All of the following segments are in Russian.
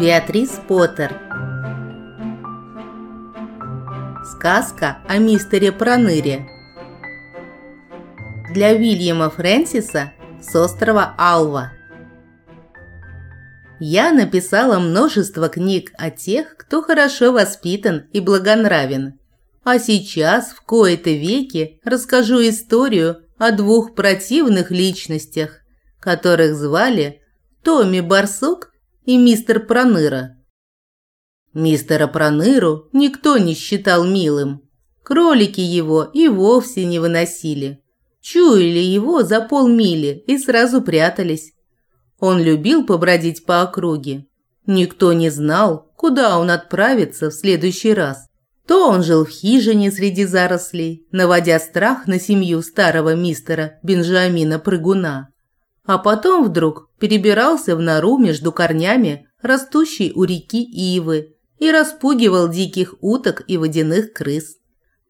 Беатрис Поттер. Сказка о мистере Проныре. Для Уильяма Фрэнсиса с острова Алва. Я написала множество книг о тех, кто хорошо воспитан и благонравен. А сейчас в кои-то веки расскажу историю о двух противных личностях, которых звали Томми Барсук и мистер Проныра. Мистера Проныру никто не считал милым. Кролики его и вовсе не выносили. Чуяли его за полмили и сразу прятались. Он любил побродить по округе. Никто не знал, куда он отправится в следующий раз. То он жил в хижине среди зарослей, наводя страх на семью старого мистера Бенджамина Прыгуна а потом вдруг перебирался в нору между корнями, растущей у реки Ивы, и распугивал диких уток и водяных крыс.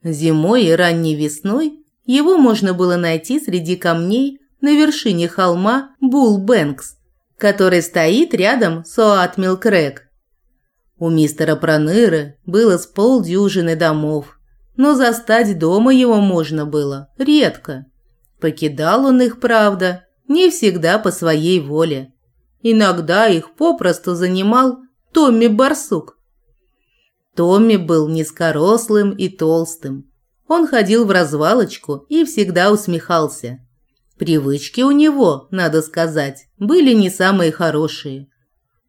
Зимой и ранней весной его можно было найти среди камней на вершине холма Булл-Бэнкс, который стоит рядом с Оатмилкрэк. У мистера Проныры было с полдюжины домов, но застать дома его можно было редко. Покидал он их, правда, не всегда по своей воле. Иногда их попросту занимал Томми Барсук. Томми был низкорослым и толстым. Он ходил в развалочку и всегда усмехался. Привычки у него, надо сказать, были не самые хорошие.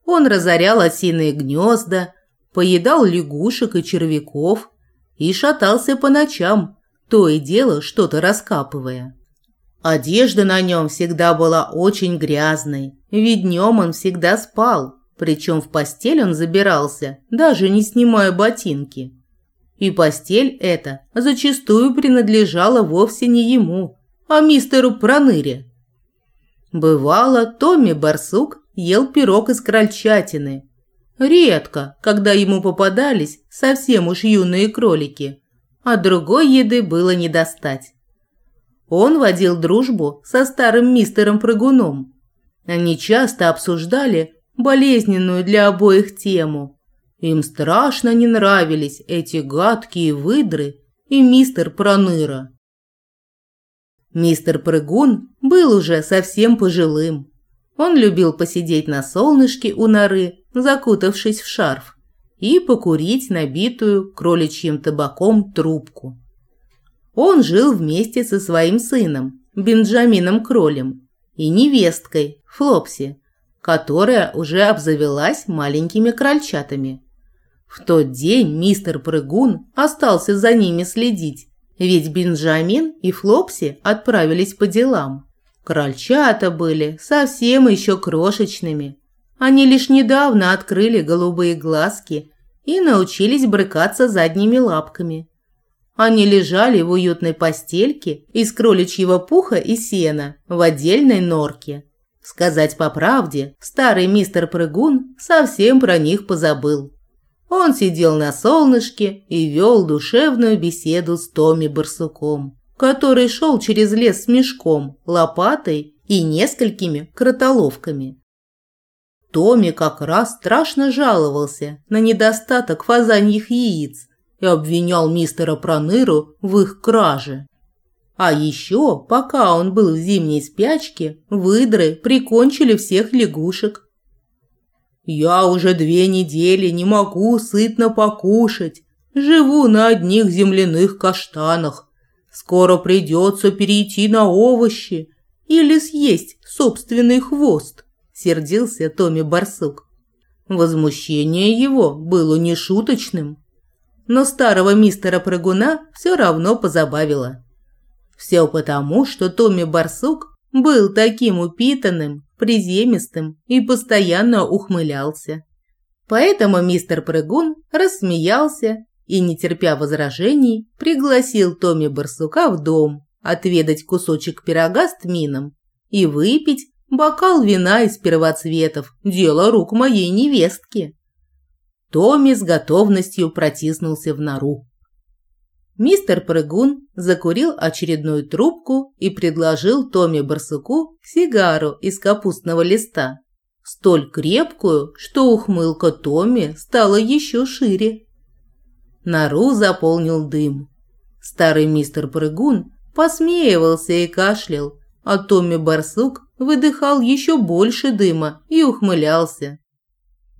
Он разорял осиные гнезда, поедал лягушек и червяков и шатался по ночам, то и дело что-то раскапывая. Одежда на нем всегда была очень грязной, ведь днем он всегда спал, причем в постель он забирался, даже не снимая ботинки. И постель эта зачастую принадлежала вовсе не ему, а мистеру Проныре. Бывало, Томми Барсук ел пирог из крольчатины. Редко, когда ему попадались совсем уж юные кролики, а другой еды было не достать. Он водил дружбу со старым мистером Прыгуном. Они часто обсуждали болезненную для обоих тему. Им страшно не нравились эти гадкие выдры и мистер Проныра. Мистер Прыгун был уже совсем пожилым. Он любил посидеть на солнышке у норы, закутавшись в шарф, и покурить набитую кроличьим табаком трубку. Он жил вместе со своим сыном, Бенджамином Кролем, и невесткой, Флопси, которая уже обзавелась маленькими крольчатами. В тот день мистер Прыгун остался за ними следить, ведь Бенджамин и Флопси отправились по делам. Крольчата были совсем еще крошечными. Они лишь недавно открыли голубые глазки и научились брыкаться задними лапками. Они лежали в уютной постельке из кроличьего пуха и сена в отдельной норке. Сказать по правде, старый мистер Прыгун совсем про них позабыл. Он сидел на солнышке и вел душевную беседу с Томми Барсуком, который шел через лес с мешком, лопатой и несколькими кротоловками. Томми как раз страшно жаловался на недостаток фазаньих яиц – и обвинял мистера Проныру в их краже. А еще, пока он был в зимней спячке, выдры прикончили всех лягушек. «Я уже две недели не могу сытно покушать, живу на одних земляных каштанах. Скоро придется перейти на овощи или съесть собственный хвост», – сердился Томми Барсук. Возмущение его было нешуточным но старого мистера Прыгуна все равно позабавило. Все потому, что Томми Барсук был таким упитанным, приземистым и постоянно ухмылялся. Поэтому мистер Прыгун рассмеялся и, не терпя возражений, пригласил Томми Барсука в дом отведать кусочек пирога с тмином и выпить бокал вина из первоцветов, дело рук моей невестки. Томми с готовностью протиснулся в нору. Мистер Прыгун закурил очередную трубку и предложил Томми Барсуку сигару из капустного листа. столь крепкую, что ухмылка Томми стала еще шире. Нору заполнил дым. Старый мистер Прыгун посмеивался и кашлял, а Томми Барсук выдыхал еще больше дыма и ухмылялся.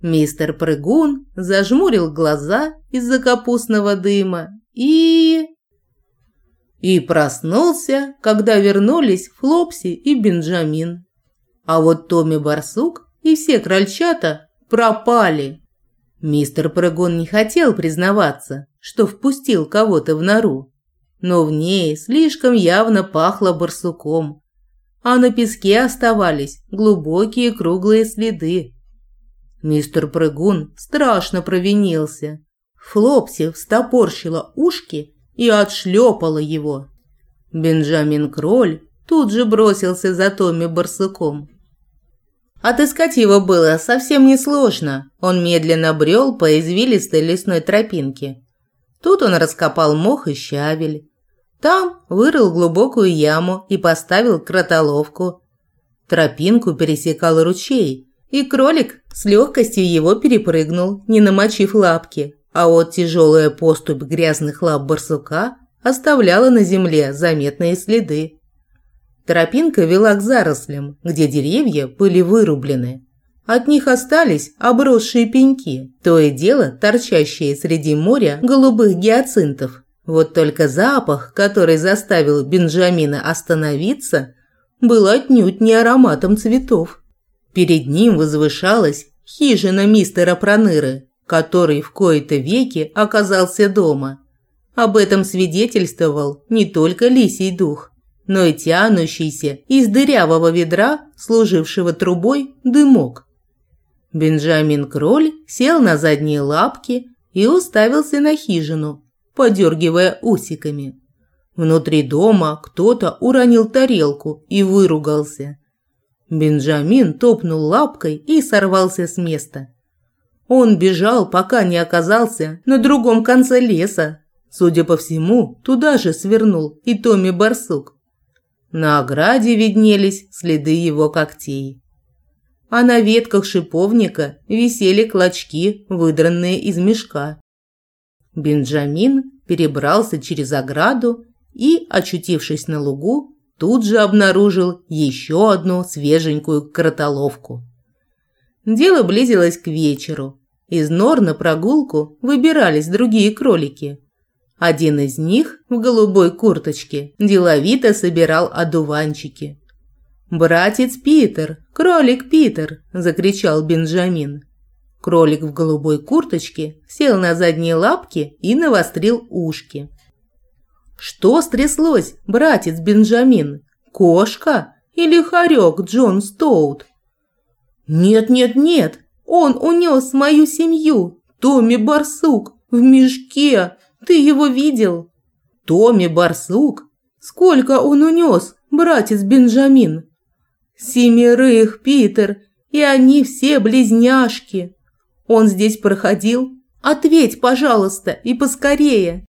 Мистер Прыгун зажмурил глаза из-за капустного дыма и... И проснулся, когда вернулись Флопси и Бенджамин. А вот Томми Барсук и все крольчата пропали. Мистер Прыгун не хотел признаваться, что впустил кого-то в нору, но в ней слишком явно пахло барсуком, а на песке оставались глубокие круглые следы. Мистер Прыгун страшно провинился. Флопси встопорщила ушки и отшлепала его. Бенджамин Кроль тут же бросился за Томми барсуком. Отыскать его было совсем несложно. Он медленно брел по извилистой лесной тропинке. Тут он раскопал мох и щавель. Там вырыл глубокую яму и поставил кротоловку. Тропинку пересекал ручей, и кролик с легкостью его перепрыгнул, не намочив лапки, а вот тяжелая поступь грязных лап барсука оставляла на земле заметные следы. Тропинка вела к зарослям, где деревья были вырублены. От них остались обросшие пеньки, то и дело торчащие среди моря голубых гиацинтов. Вот только запах, который заставил Бенджамина остановиться, был отнюдь не ароматом цветов. Перед ним возвышалась хижина мистера Проныры, который в кои-то веки оказался дома. Об этом свидетельствовал не только лисий дух, но и тянущийся из дырявого ведра, служившего трубой, дымок. Бенджамин Кроль сел на задние лапки и уставился на хижину, подергивая усиками. Внутри дома кто-то уронил тарелку и выругался. Бенджамин топнул лапкой и сорвался с места. Он бежал, пока не оказался на другом конце леса. Судя по всему, туда же свернул и Томми Барсук. На ограде виднелись следы его когтей. А на ветках шиповника висели клочки, выдранные из мешка. Бенджамин перебрался через ограду и, очутившись на лугу, тут же обнаружил еще одну свеженькую кротоловку. Дело близилось к вечеру. Из нор на прогулку выбирались другие кролики. Один из них в голубой курточке деловито собирал одуванчики. «Братец Питер! Кролик Питер!» – закричал Бенджамин. Кролик в голубой курточке сел на задние лапки и навострил ушки. «Что стряслось, братец Бенджамин? Кошка или хорек Джон Стоут?» «Нет, нет, нет! Он унес мою семью! Томми Барсук! В мешке! Ты его видел? Томми Барсук? Сколько он унес, братец Бенджамин? Семерых, Питер, и они все близняшки. Он здесь проходил? Ответь, пожалуйста, и поскорее.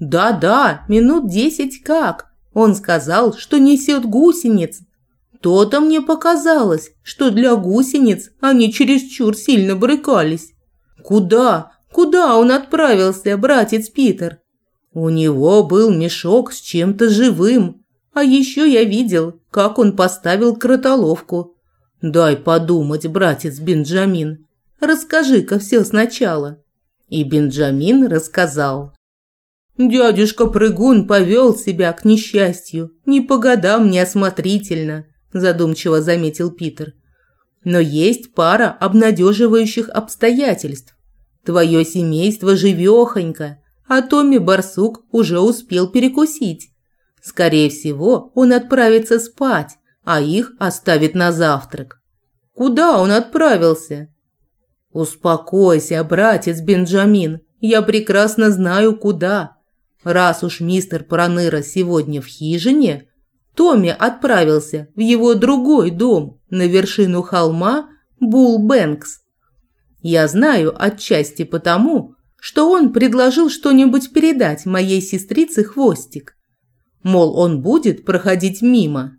Да-да, минут десять как. Он сказал, что несет гусениц. То-то мне показалось, что для гусениц они чересчур сильно брыкались. Куда? Куда он отправился, братец Питер? У него был мешок с чем-то живым. А еще я видел, как он поставил кротоловку. Дай подумать, братец Бенджамин. Расскажи-ка все сначала. И Бенджамин рассказал. Дядюшка Прыгун повел себя к несчастью, не по годам неосмотрительно, задумчиво заметил Питер. Но есть пара обнадеживающих обстоятельств. Твое семейство живехонько, а Томми Барсук уже успел перекусить. Скорее всего, он отправится спать, а их оставит на завтрак. Куда он отправился? Успокойся, братец Бенджамин, я прекрасно знаю куда. Раз уж мистер Проныра сегодня в хижине, Томми отправился в его другой дом на вершину холма Булл-Бэнкс. Я знаю отчасти потому, что он предложил что-нибудь передать моей сестрице Хвостик. Мол, он будет проходить мимо.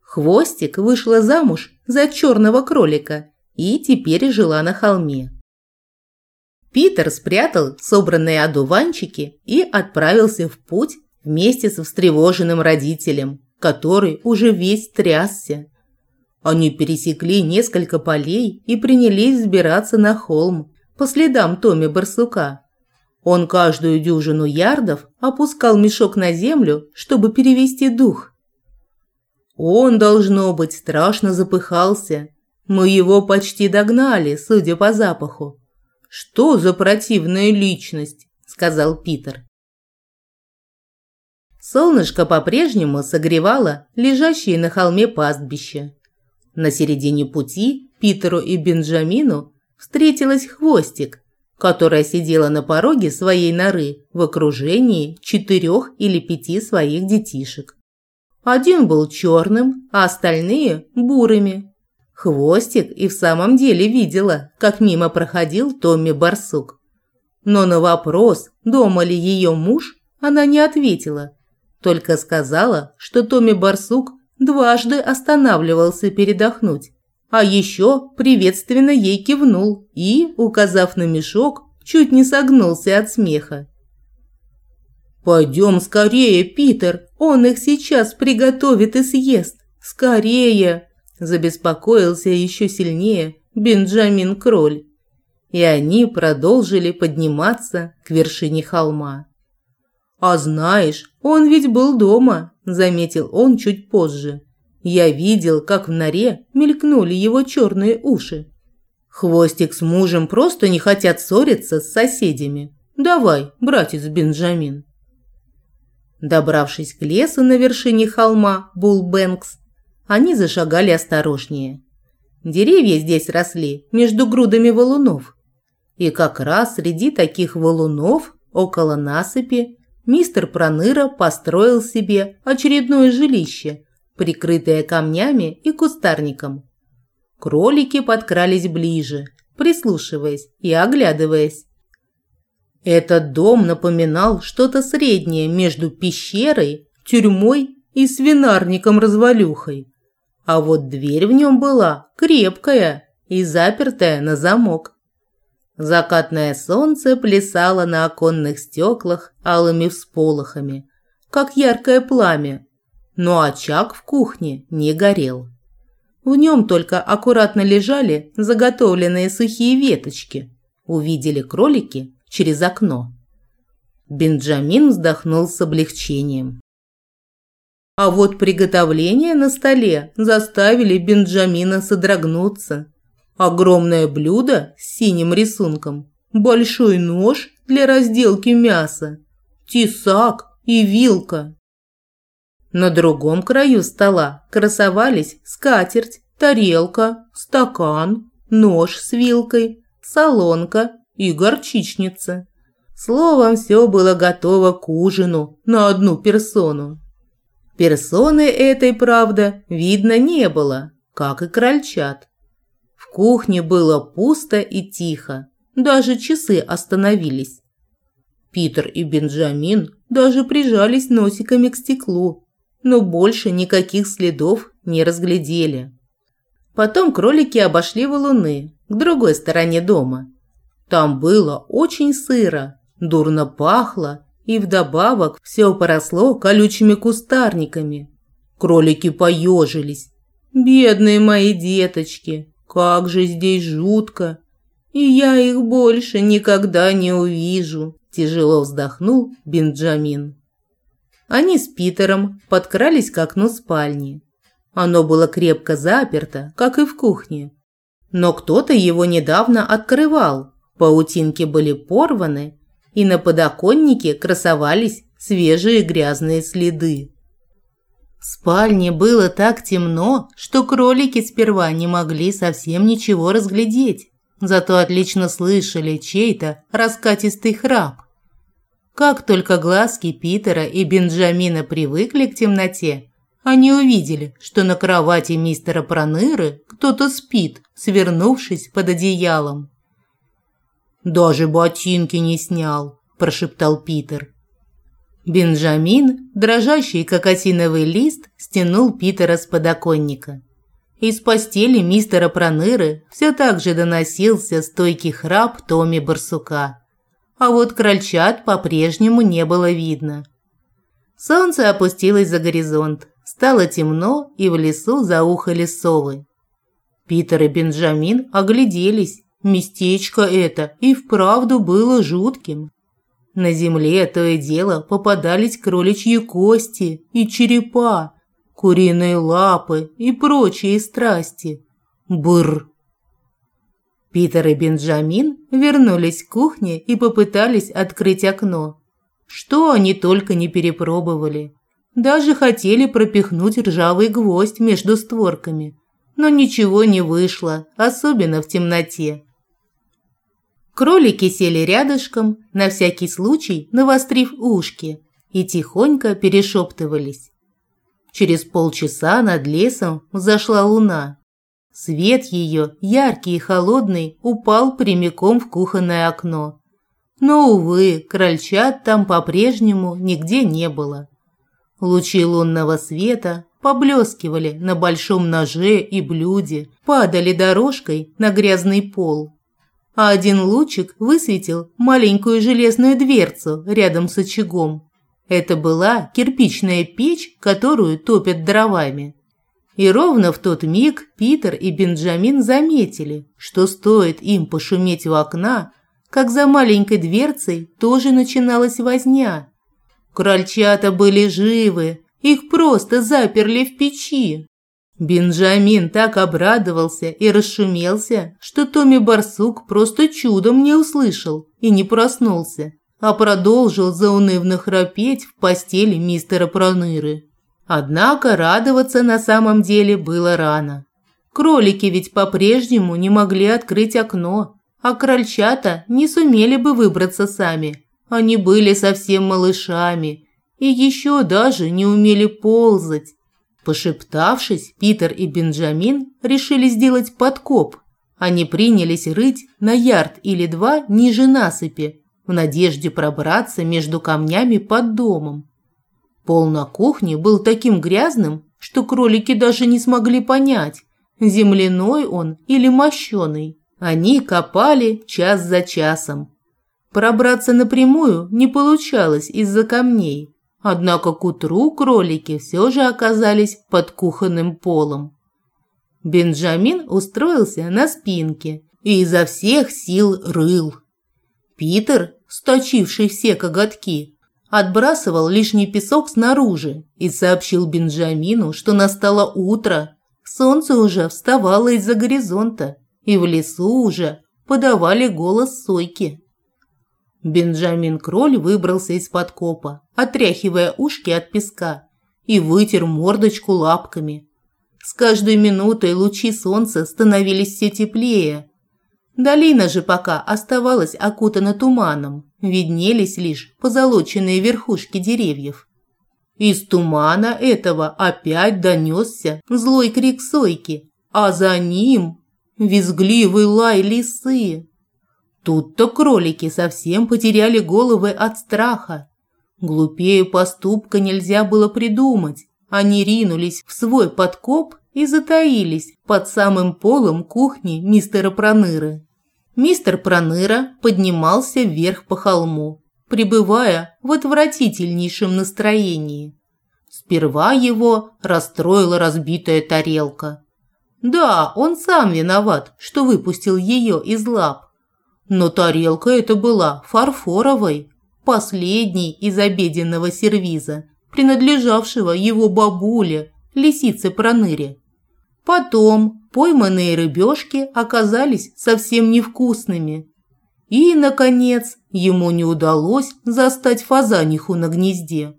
Хвостик вышла замуж за черного кролика и теперь жила на холме. Питер спрятал собранные одуванчики и отправился в путь вместе со встревоженным родителем, который уже весь трясся. Они пересекли несколько полей и принялись взбираться на холм по следам Томи Барсука. Он каждую дюжину ярдов опускал мешок на землю, чтобы перевести дух. Он, должно быть, страшно запыхался. Мы его почти догнали, судя по запаху. «Что за противная личность?» – сказал Питер. Солнышко по-прежнему согревало лежащее на холме пастбище. На середине пути Питеру и Бенджамину встретилась хвостик, которая сидела на пороге своей норы в окружении четырех или пяти своих детишек. Один был черным, а остальные – бурыми. Хвостик и в самом деле видела, как мимо проходил Томми Барсук. Но на вопрос, дома ли ее муж, она не ответила, только сказала, что Томми Барсук дважды останавливался передохнуть. А еще приветственно ей кивнул и, указав на мешок, чуть не согнулся от смеха. «Пойдем скорее, Питер, он их сейчас приготовит и съест. Скорее!» Забеспокоился еще сильнее Бенджамин Кроль. И они продолжили подниматься к вершине холма. «А знаешь, он ведь был дома», – заметил он чуть позже. «Я видел, как в норе мелькнули его черные уши. Хвостик с мужем просто не хотят ссориться с соседями. Давай, братец Бенджамин». Добравшись к лесу на вершине холма Булбэнкс, они зашагали осторожнее. Деревья здесь росли между грудами валунов. И как раз среди таких валунов, около насыпи, мистер Проныра построил себе очередное жилище, прикрытое камнями и кустарником. Кролики подкрались ближе, прислушиваясь и оглядываясь. Этот дом напоминал что-то среднее между пещерой, тюрьмой и свинарником-развалюхой. А вот дверь в нем была крепкая и запертая на замок. Закатное солнце плясало на оконных стеклах алыми всполохами, как яркое пламя, но очаг в кухне не горел. В нем только аккуратно лежали заготовленные сухие веточки. Увидели кролики через окно. Бенджамин вздохнул с облегчением. А вот приготовления на столе заставили Бенджамина содрогнуться. Огромное блюдо с синим рисунком, большой нож для разделки мяса, тесак и вилка. На другом краю стола красовались скатерть, тарелка, стакан, нож с вилкой, солонка и горчичница. Словом, все было готово к ужину на одну персону. Персоны этой, правда, видно не было, как и крольчат. В кухне было пусто и тихо, даже часы остановились. Питер и Бенджамин даже прижались носиками к стеклу, но больше никаких следов не разглядели. Потом кролики обошли валуны к другой стороне дома. Там было очень сыро, дурно пахло и вдобавок все поросло колючими кустарниками. Кролики поежились. Бедные мои деточки, как же здесь жутко. И я их больше никогда не увижу, тяжело вздохнул Бенджамин. Они с Питером подкрались к окну спальни. Оно было крепко заперто, как и в кухне. Но кто-то его недавно открывал. Паутинки были порваны, и на подоконнике красовались свежие грязные следы. В спальне было так темно, что кролики сперва не могли совсем ничего разглядеть, зато отлично слышали чей-то раскатистый храп. Как только глазки Питера и Бенджамина привыкли к темноте, они увидели, что на кровати мистера Проныры кто-то спит, свернувшись под одеялом. «Даже ботинки не снял», – прошептал Питер. Бенджамин, дрожащий как осиновый лист, стянул Питера с подоконника. Из постели мистера Проныры все так же доносился стойкий храп Томи Барсука. А вот крольчат по-прежнему не было видно. Солнце опустилось за горизонт. Стало темно, и в лесу заухали совы. Питер и Бенджамин огляделись. Местечко это и вправду было жутким. На земле то и дело попадались кроличьи кости и черепа, куриные лапы и прочие страсти. Бр. Питер и Бенджамин вернулись к кухне и попытались открыть окно. Что они только не перепробовали. Даже хотели пропихнуть ржавый гвоздь между створками, но ничего не вышло, особенно в темноте. Кролики сели рядышком, на всякий случай навострив ушки, и тихонько перешептывались. Через полчаса над лесом взошла луна. Свет ее, яркий и холодный, упал прямиком в кухонное окно. Но, увы, крольчат там по-прежнему нигде не было. Лучи лунного света поблескивали на большом ноже и блюде, падали дорожкой на грязный пол. А один лучик высветил маленькую железную дверцу рядом с очагом. Это была кирпичная печь, которую топят дровами. И ровно в тот миг Питер и Бенджамин заметили, что стоит им пошуметь у окна, как за маленькой дверцей тоже начиналась возня. Крольчата были живы, их просто заперли в печи. Бенджамин так обрадовался и расшумелся, что Томми Барсук просто чудом не услышал и не проснулся, а продолжил заунывно храпеть в постели мистера Проныры. Однако радоваться на самом деле было рано. Кролики ведь по-прежнему не могли открыть окно, а крольчата не сумели бы выбраться сами. Они были совсем малышами и еще даже не умели ползать. Пошептавшись, Питер и Бенджамин решили сделать подкоп. Они принялись рыть на ярд или два ниже насыпи, в надежде пробраться между камнями под домом. Пол на кухне был таким грязным, что кролики даже не смогли понять, земляной он или мощеный. Они копали час за часом. Пробраться напрямую не получалось из-за камней, однако к утру кролики все же оказались под кухонным полом. Бенджамин устроился на спинке и изо всех сил рыл. Питер, сточивший все коготки, отбрасывал лишний песок снаружи и сообщил Бенджамину, что настало утро, солнце уже вставало из-за горизонта и в лесу уже подавали голос сойки. Бенджамин Кроль выбрался из подкопа, отряхивая ушки от песка, и вытер мордочку лапками. С каждой минутой лучи солнца становились все теплее. Долина же пока оставалась окутана туманом, виднелись лишь позолоченные верхушки деревьев. Из тумана этого опять донесся злой крик сойки, а за ним визгливый лай лисы. Тут-то кролики совсем потеряли головы от страха. Глупее поступка нельзя было придумать. Они ринулись в свой подкоп и затаились под самым полом кухни мистера Проныры. Мистер Проныра поднимался вверх по холму, пребывая в отвратительнейшем настроении. Сперва его расстроила разбитая тарелка. Да, он сам виноват, что выпустил ее из лап. Но тарелка эта была фарфоровой, последней из обеденного сервиза, принадлежавшего его бабуле, лисице Проныре. Потом пойманные рыбешки оказались совсем невкусными. И, наконец, ему не удалось застать фазаниху на гнезде.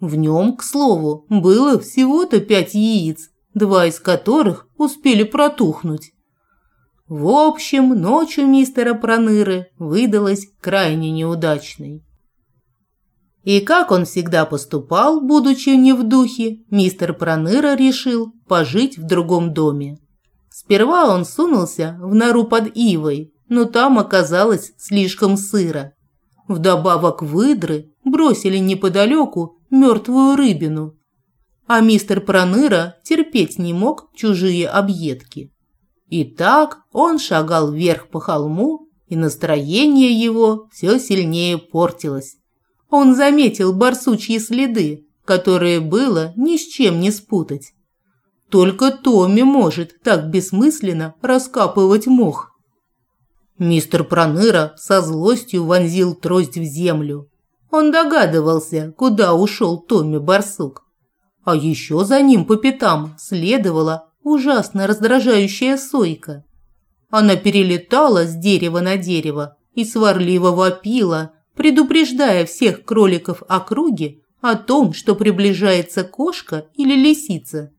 В нем, к слову, было всего-то пять яиц, два из которых успели протухнуть. В общем, ночь у мистера Проныры выдалась крайне неудачной. И как он всегда поступал, будучи не в духе, мистер Проныра решил пожить в другом доме. Сперва он сунулся в нору под ивой, но там оказалось слишком сыро. Вдобавок выдры бросили неподалеку мертвую рыбину. А мистер Проныра терпеть не мог чужие объедки. И так он шагал вверх по холму, и настроение его все сильнее портилось. Он заметил барсучьи следы, которые было ни с чем не спутать. Только Томми может так бессмысленно раскапывать мох. Мистер Проныра со злостью вонзил трость в землю. Он догадывался, куда ушел Томми Барсук. А еще за ним по пятам следовала ужасно раздражающая сойка. Она перелетала с дерева на дерево и сварливо вопила, предупреждая всех кроликов округи о том, что приближается кошка или лисица.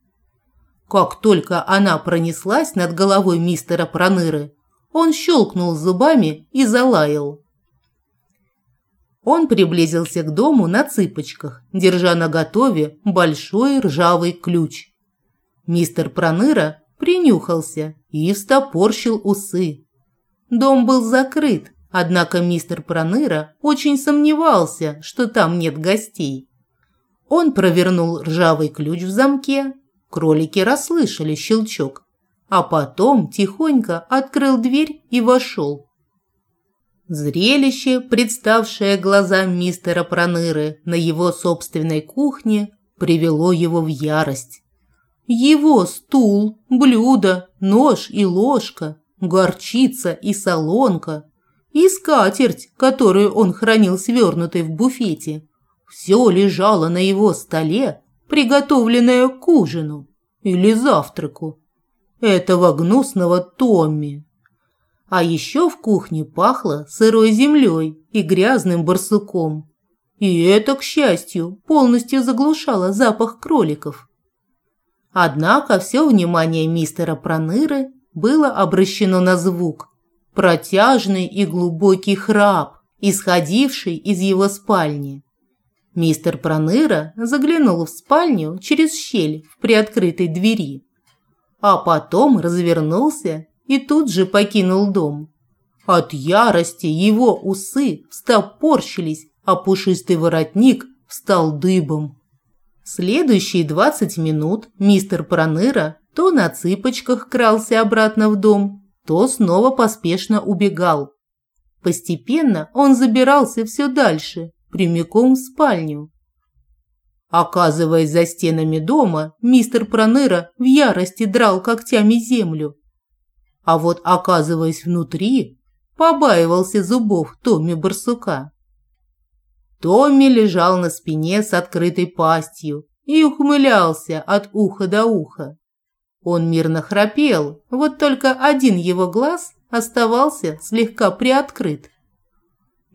Как только она пронеслась над головой мистера Проныры, он щелкнул зубами и залаял. Он приблизился к дому на цыпочках, держа на готове большой ржавый ключ. Мистер Проныра принюхался и встопорщил усы. Дом был закрыт, однако мистер Проныра очень сомневался, что там нет гостей. Он провернул ржавый ключ в замке, кролики расслышали щелчок, а потом тихонько открыл дверь и вошел. Зрелище, представшее глазам мистера Проныры на его собственной кухне, привело его в ярость. Его стул, блюдо, нож и ложка, горчица и солонка, и скатерть, которую он хранил свернутой в буфете, все лежало на его столе, приготовленное к ужину или завтраку этого гнусного Томми. А еще в кухне пахло сырой землей и грязным барсуком. И это, к счастью, полностью заглушало запах кроликов. Однако все внимание мистера Проныры было обращено на звук. Протяжный и глубокий храп, исходивший из его спальни. Мистер Проныра заглянул в спальню через щель в приоткрытой двери, а потом развернулся и тут же покинул дом. От ярости его усы встопорщились, а пушистый воротник встал дыбом. Следующие двадцать минут мистер Проныра то на цыпочках крался обратно в дом, то снова поспешно убегал. Постепенно он забирался все дальше, прямиком в спальню. Оказываясь за стенами дома, мистер Проныра в ярости драл когтями землю. А вот оказываясь внутри, побаивался зубов Томми Барсука. Томми лежал на спине с открытой пастью и ухмылялся от уха до уха. Он мирно храпел, вот только один его глаз оставался слегка приоткрыт.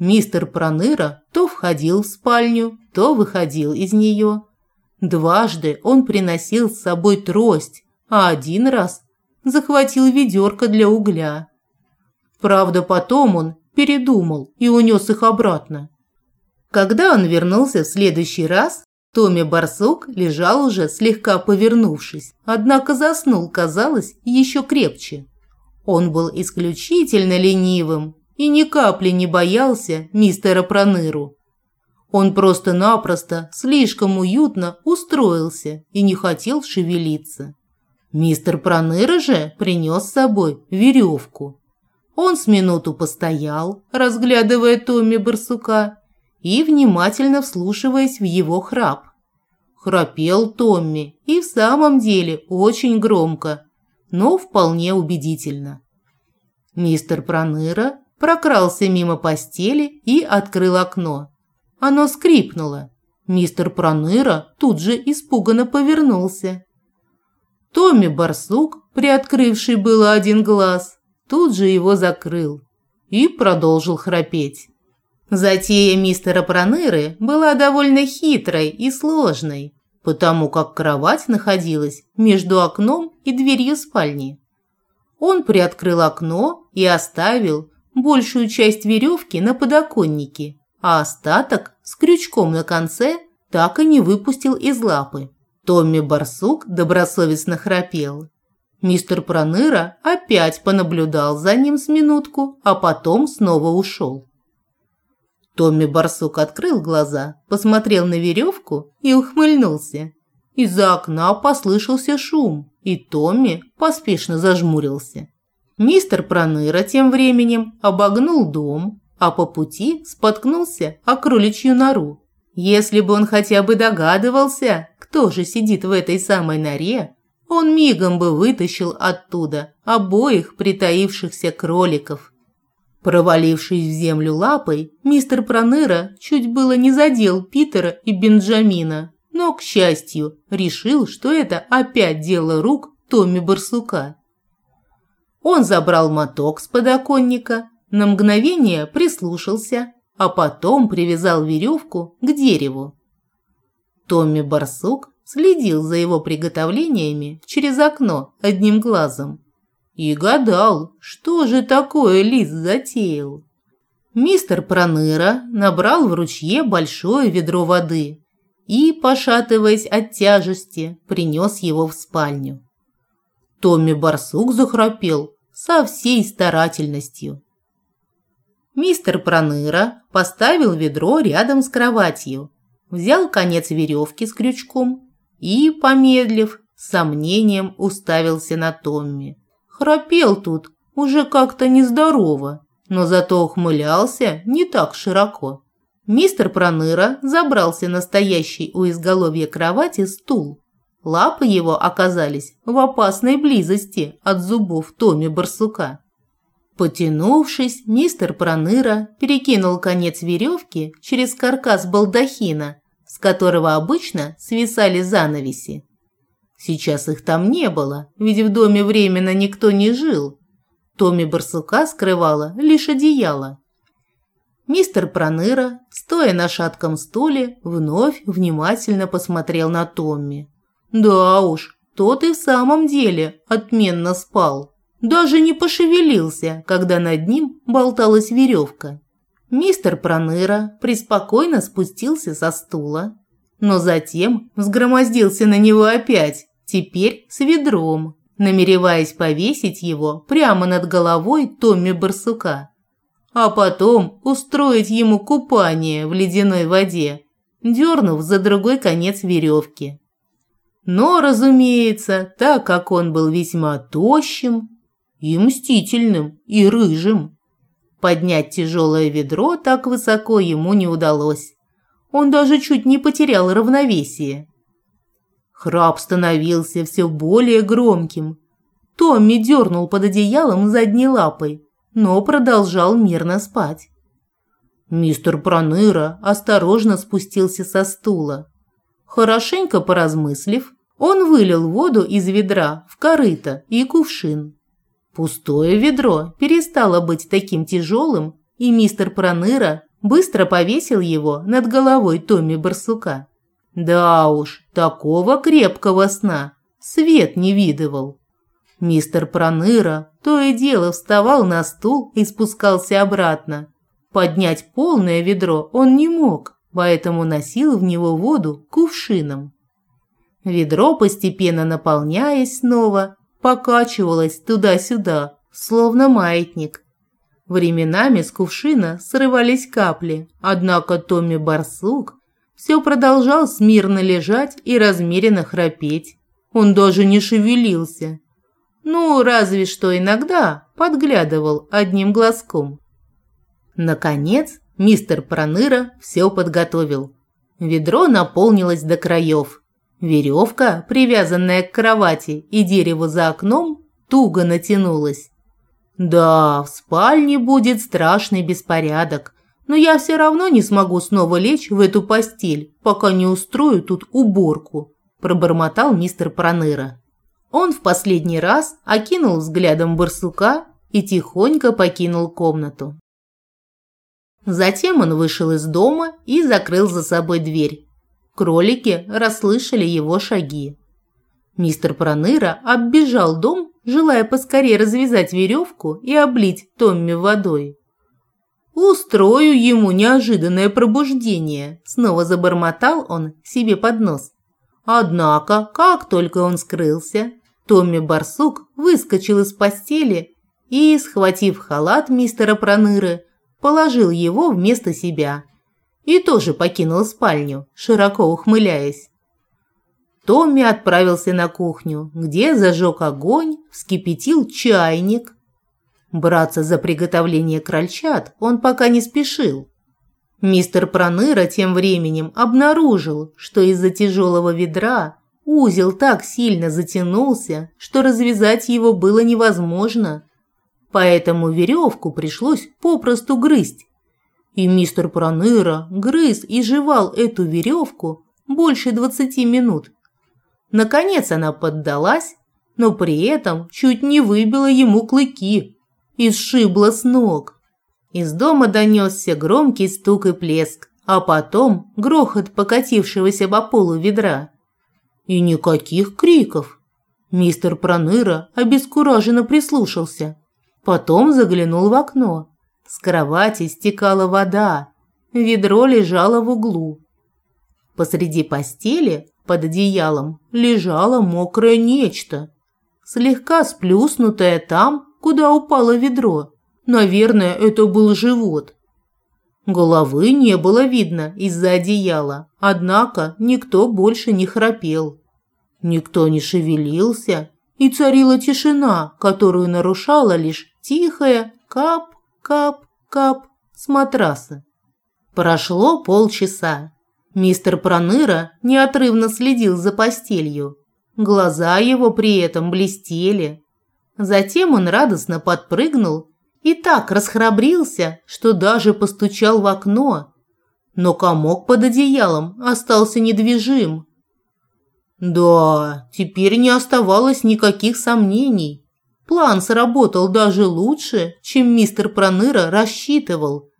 Мистер Проныра то входил в спальню, то выходил из нее. Дважды он приносил с собой трость, а один раз захватил ведерко для угля. Правда, потом он передумал и унес их обратно. Когда он вернулся в следующий раз, Томми Барсук лежал уже слегка повернувшись, однако заснул, казалось, еще крепче. Он был исключительно ленивым и ни капли не боялся мистера Проныру. Он просто-напросто слишком уютно устроился и не хотел шевелиться. Мистер Проныра же принес с собой веревку. Он с минуту постоял, разглядывая Томми Барсука и внимательно вслушиваясь в его храп. Храпел Томми и в самом деле очень громко, но вполне убедительно. Мистер Проныра прокрался мимо постели и открыл окно. Оно скрипнуло. Мистер Проныра тут же испуганно повернулся. Томми Барсук, приоткрывший было один глаз, тут же его закрыл и продолжил храпеть. Затея мистера Проныры была довольно хитрой и сложной, потому как кровать находилась между окном и дверью спальни. Он приоткрыл окно и оставил большую часть веревки на подоконнике, а остаток с крючком на конце так и не выпустил из лапы. Томми Барсук добросовестно храпел. Мистер Проныра опять понаблюдал за ним с минутку, а потом снова ушел. Томми Барсук открыл глаза, посмотрел на веревку и ухмыльнулся. Из-за окна послышался шум, и Томми поспешно зажмурился. Мистер Проныра тем временем обогнул дом, а по пути споткнулся о кроличью нору. Если бы он хотя бы догадывался, кто же сидит в этой самой норе, он мигом бы вытащил оттуда обоих притаившихся кроликов. Провалившись в землю лапой, мистер Проныра чуть было не задел Питера и Бенджамина, но, к счастью, решил, что это опять дело рук Томми Барсука. Он забрал моток с подоконника, на мгновение прислушался, а потом привязал веревку к дереву. Томми Барсук следил за его приготовлениями через окно одним глазом и гадал, что же такое лис затеял. Мистер Проныра набрал в ручье большое ведро воды и, пошатываясь от тяжести, принес его в спальню. Томми Барсук захрапел со всей старательностью. Мистер Проныра поставил ведро рядом с кроватью, взял конец веревки с крючком и, помедлив, с сомнением уставился на Томми. Храпел тут уже как-то нездорово, но зато ухмылялся не так широко. Мистер Проныра забрался на стоящий у изголовья кровати стул. Лапы его оказались в опасной близости от зубов Томи Барсука. Потянувшись, мистер Проныра перекинул конец веревки через каркас балдахина, с которого обычно свисали занавеси. Сейчас их там не было, ведь в доме временно никто не жил. Томи Барсука скрывала лишь одеяло. Мистер Проныра, стоя на шатком стуле, вновь внимательно посмотрел на Томми. Да уж, тот и в самом деле отменно спал. Даже не пошевелился, когда над ним болталась веревка. Мистер Проныра преспокойно спустился со стула, но затем взгромоздился на него опять, теперь с ведром, намереваясь повесить его прямо над головой Томми Барсука а потом устроить ему купание в ледяной воде, дернув за другой конец веревки. Но, разумеется, так как он был весьма тощим и мстительным, и рыжим, поднять тяжелое ведро так высоко ему не удалось. Он даже чуть не потерял равновесие. Храп становился все более громким. Томми дернул под одеялом задней лапой, но продолжал мирно спать. Мистер Проныра осторожно спустился со стула. Хорошенько поразмыслив, он вылил воду из ведра в корыто и кувшин. Пустое ведро перестало быть таким тяжелым, и мистер Проныра быстро повесил его над головой Томми Барсука. Да уж, такого крепкого сна свет не видывал. Мистер Проныра то и дело вставал на стул и спускался обратно. Поднять полное ведро он не мог, поэтому носил в него воду кувшином. Ведро, постепенно наполняясь снова, покачивалось туда-сюда, словно маятник. Временами с кувшина срывались капли, однако Томми Барсук все продолжал смирно лежать и размеренно храпеть. Он даже не шевелился, ну, разве что иногда подглядывал одним глазком. Наконец, мистер Проныра все подготовил. Ведро наполнилось до краев. Веревка, привязанная к кровати и дереву за окном, туго натянулась. Да, в спальне будет страшный беспорядок, но я все равно не смогу снова лечь в эту постель, пока не устрою тут уборку, пробормотал мистер Проныра. Он в последний раз окинул взглядом барсука и тихонько покинул комнату. Затем он вышел из дома и закрыл за собой дверь. Кролики расслышали его шаги. Мистер Проныра оббежал дом, желая поскорее развязать веревку и облить Томми водой. «Устрою ему неожиданное пробуждение», – снова забормотал он себе под нос. Однако, как только он скрылся, Томми Барсук выскочил из постели и, схватив халат мистера Проныры, положил его вместо себя и тоже покинул спальню, широко ухмыляясь. Томми отправился на кухню, где зажег огонь, вскипятил чайник. Браться за приготовление крольчат он пока не спешил. Мистер Проныра тем временем обнаружил, что из-за тяжелого ведра узел так сильно затянулся, что развязать его было невозможно. Поэтому веревку пришлось попросту грызть. И мистер Проныра грыз и жевал эту веревку больше двадцати минут. Наконец она поддалась, но при этом чуть не выбила ему клыки и сшибла с ног. Из дома донесся громкий стук и плеск, а потом грохот покатившегося по полу ведра. И никаких криков. Мистер Проныра обескураженно прислушался. Потом заглянул в окно. С кровати стекала вода. Ведро лежало в углу. Посреди постели, под одеялом, лежало мокрое нечто. Слегка сплюснутое там, куда упало ведро. Наверное, это был живот. Головы не было видно из-за одеяла, однако никто больше не храпел. Никто не шевелился, и царила тишина, которую нарушала лишь тихая кап-кап-кап с матраса. Прошло полчаса. Мистер Проныра неотрывно следил за постелью. Глаза его при этом блестели. Затем он радостно подпрыгнул и так расхрабрился, что даже постучал в окно. Но комок под одеялом остался недвижим. Да, теперь не оставалось никаких сомнений. План сработал даже лучше, чем мистер Проныра рассчитывал.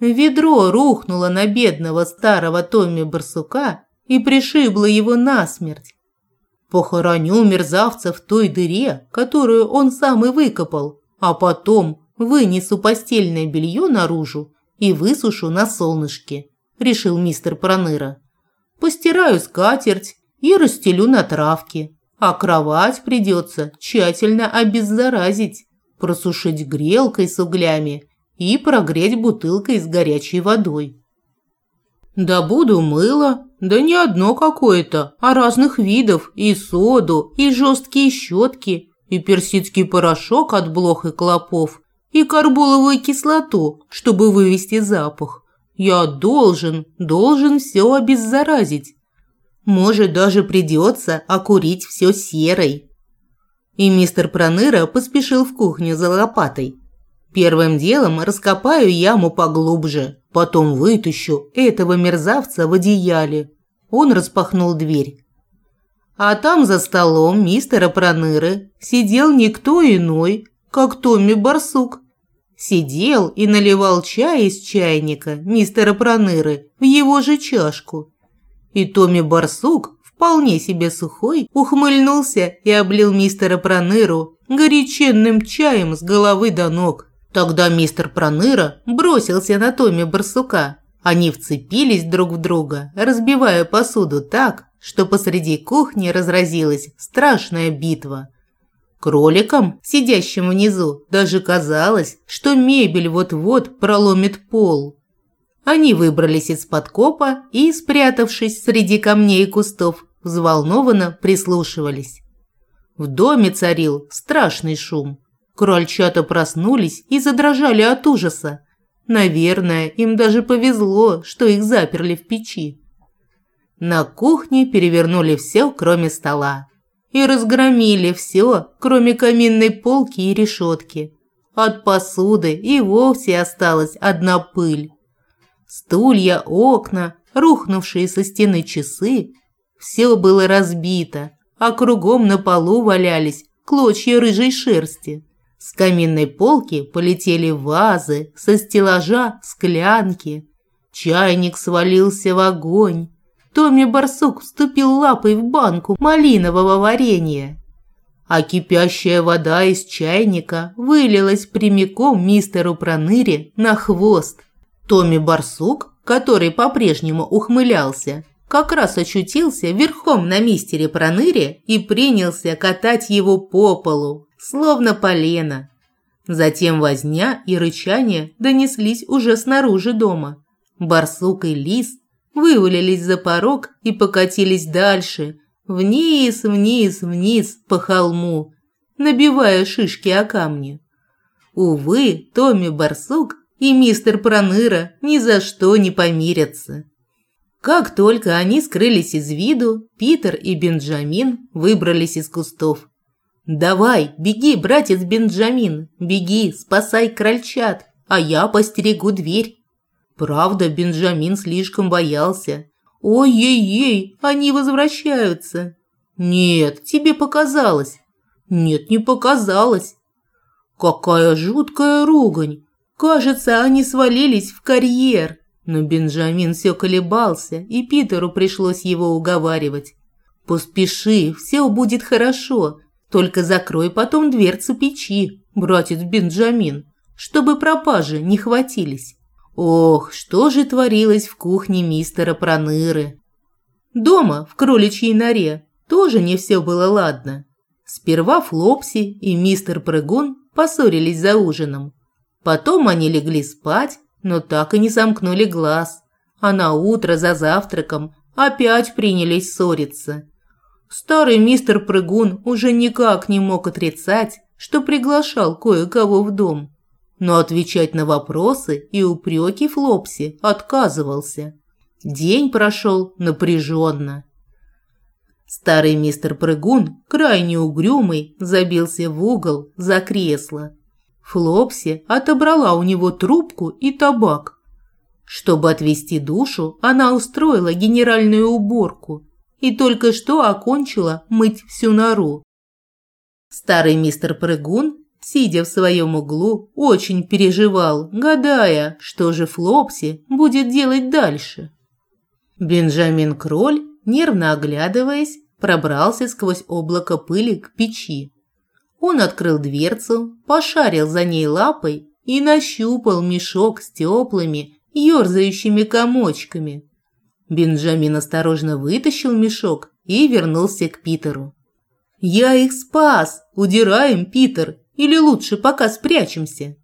Ведро рухнуло на бедного старого Томми Барсука и пришибло его насмерть. Похороню мерзавца в той дыре, которую он сам и выкопал, а потом вынесу постельное белье наружу и высушу на солнышке, решил мистер Проныра. Постираю скатерть и расстелю на травке. А кровать придется тщательно обеззаразить, просушить грелкой с углями и прогреть бутылкой с горячей водой. Да буду мыло, да не одно какое-то, а разных видов, и соду, и жесткие щетки, и персидский порошок от блох и клопов, и карболовую кислоту, чтобы вывести запах. Я должен, должен все обеззаразить, может, даже придется окурить все серой. И мистер Проныра поспешил в кухню за лопатой. Первым делом раскопаю яму поглубже, потом вытащу этого мерзавца в одеяле. Он распахнул дверь. А там за столом мистера Проныры сидел никто иной, как Томми Барсук. Сидел и наливал чай из чайника мистера Проныры в его же чашку и Томми Барсук, вполне себе сухой, ухмыльнулся и облил мистера Проныру горяченным чаем с головы до ног. Тогда мистер Проныра бросился на Томми Барсука. Они вцепились друг в друга, разбивая посуду так, что посреди кухни разразилась страшная битва. Кроликам, сидящим внизу, даже казалось, что мебель вот-вот проломит пол. Они выбрались из подкопа и, спрятавшись среди камней и кустов, взволнованно прислушивались. В доме царил страшный шум. Крольчата проснулись и задрожали от ужаса. Наверное, им даже повезло, что их заперли в печи. На кухне перевернули все, кроме стола. И разгромили все, кроме каминной полки и решетки. От посуды и вовсе осталась одна пыль. Стулья, окна, рухнувшие со стены часы – все было разбито, а кругом на полу валялись клочья рыжей шерсти. С каминной полки полетели вазы, со стеллажа – склянки. Чайник свалился в огонь. Томми Барсук вступил лапой в банку малинового варенья. А кипящая вода из чайника вылилась прямиком мистеру Проныре на хвост. Томми Барсук, который по-прежнему ухмылялся, как раз очутился верхом на мистере Проныре и принялся катать его по полу, словно полено. Затем возня и рычание донеслись уже снаружи дома. Барсук и лис вывалились за порог и покатились дальше, вниз, вниз, вниз по холму, набивая шишки о камни. Увы, Томми Барсук и мистер Проныра ни за что не помирятся. Как только они скрылись из виду, Питер и Бенджамин выбрались из кустов. «Давай, беги, братец Бенджамин, беги, спасай крольчат, а я постерегу дверь». Правда, Бенджамин слишком боялся. «Ой-ей-ей, они возвращаются!» «Нет, тебе показалось!» «Нет, не показалось!» «Какая жуткая ругань! Кажется, они свалились в карьер!» Но Бенджамин все колебался, и Питеру пришлось его уговаривать. «Поспеши, все будет хорошо, только закрой потом дверцу печи, братец Бенджамин, чтобы пропажи не хватились». Ох, что же творилось в кухне мистера Проныры. Дома, в кроличьей норе, тоже не все было ладно. Сперва Флопси и мистер Прыгун поссорились за ужином. Потом они легли спать, но так и не замкнули глаз. А на утро за завтраком опять принялись ссориться. Старый мистер Прыгун уже никак не мог отрицать, что приглашал кое-кого в дом но отвечать на вопросы и упреки Флопси отказывался. День прошел напряженно. Старый мистер Прыгун, крайне угрюмый, забился в угол за кресло. Флопси отобрала у него трубку и табак. Чтобы отвести душу, она устроила генеральную уборку и только что окончила мыть всю нору. Старый мистер Прыгун сидя в своем углу, очень переживал, гадая, что же Флопси будет делать дальше. Бенджамин Кроль, нервно оглядываясь, пробрался сквозь облако пыли к печи. Он открыл дверцу, пошарил за ней лапой и нащупал мешок с теплыми, ерзающими комочками. Бенджамин осторожно вытащил мешок и вернулся к Питеру. «Я их спас! Удираем, Питер! Или лучше пока спрячемся?»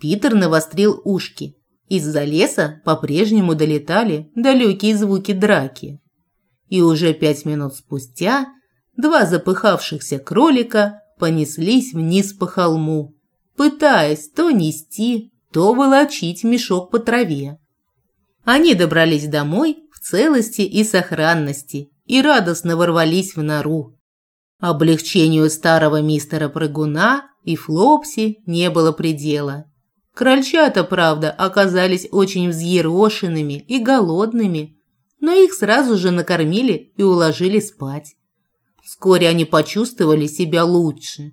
Питер навострил ушки. Из-за леса по-прежнему долетали далекие звуки драки. И уже пять минут спустя два запыхавшихся кролика понеслись вниз по холму, пытаясь то нести, то волочить мешок по траве. Они добрались домой в целости и сохранности и радостно ворвались в нору. Облегчению старого мистера Прыгуна и Флопси не было предела. Крольчата, правда, оказались очень взъерошенными и голодными, но их сразу же накормили и уложили спать. Вскоре они почувствовали себя лучше.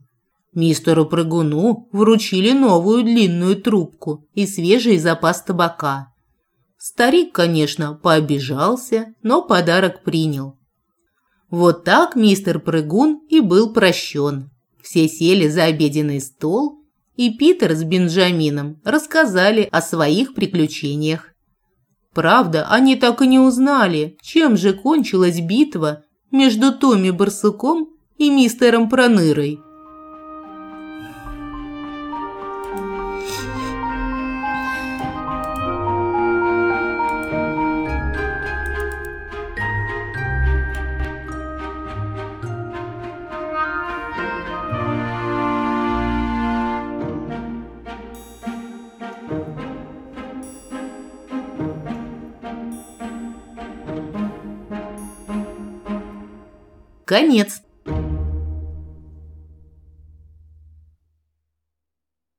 Мистеру Прыгуну вручили новую длинную трубку и свежий запас табака. Старик, конечно, пообижался, но подарок принял. Вот так мистер Прыгун и был прощен. Все сели за обеденный стол, и Питер с Бенджамином рассказали о своих приключениях. Правда, они так и не узнали, чем же кончилась битва между Томми Барсуком и мистером Пронырой. Конец.